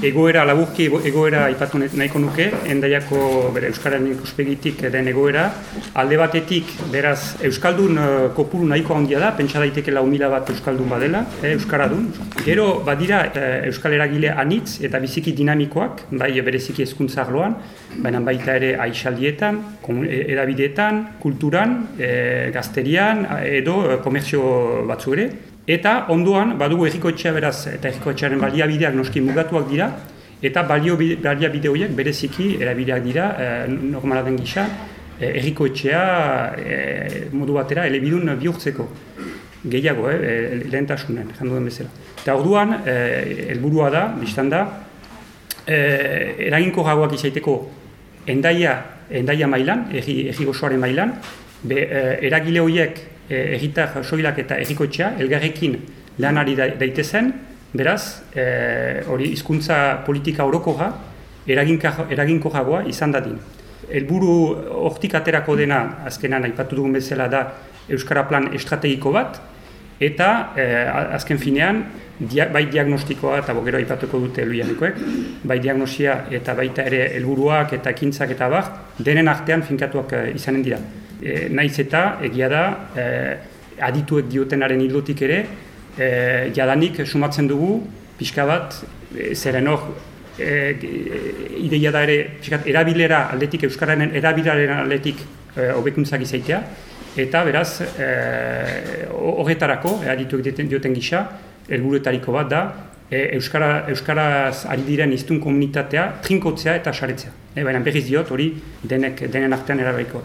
egoera, laburki egoera ipatu nahiko nuke, endaiako bere, Euskararen ikuspegitik den egoera. Alde batetik, beraz, Euskaldun uh, kopuru nahiko handia da, pentsa daiteke lau mila bat Euskaldun badela, eh, Euskaradun. Gero, badira, eh, Euskal Eragile anitz eta biziki dinamikoak, bai bereziki ezkuntza arloan, baina baita ere aixaldietan, e, edabideetan, kulturan, e, gazterian, edo komerzio batzu ere. Eta ondoan, badugu errikoetxea beraz, eta errikoetxearen baliabideak noski mugatuak dira, eta balio baliabide horiek bereziki erabideak dira, e, normala den gisa, e, errikoetxea e, modu batera elebidun bihurtzeko. Gehiago, eh, lehentasunen, jandu den bezala. Eta orduan, e, helburua da, biztan da, e, eraginko gagoak izaiteko endaia, endaia mailan, erri, erri gozoaren mailan, be, e, eragile horiek e, egitar soilak eta errikoetxea, elgarrekin lanari daitezen, beraz, e, hori hizkuntza politika orokoa eraginko jagoa izan dadin. Elburu hortik aterako dena, azkenan aipatu dugun bezala da, Euskara Plan estrategiko bat, eta e, azken finean, dia, bai diagnostikoa eta bogero aipatuko dute luianikoek, bai diagnosia eta baita ere helburuak eta ekintzak eta bar, denen artean finkatuak izanen dira e, naiz eta egia da e, adituek diotenaren hildotik ere e, jadanik sumatzen dugu pixka bat e, zeren hor e, ideia da ere pixkat, erabilera aldetik euskararen erabilaren aldetik e, hobekuntzak izaitea eta beraz horretarako e, adituek dioten gisa helburuetariko bat da Euskara, Euskaraz ari diren iztun komunitatea trinkotzea eta saretzea. E, baina berriz diot hori denek, denen artean erabaikoa.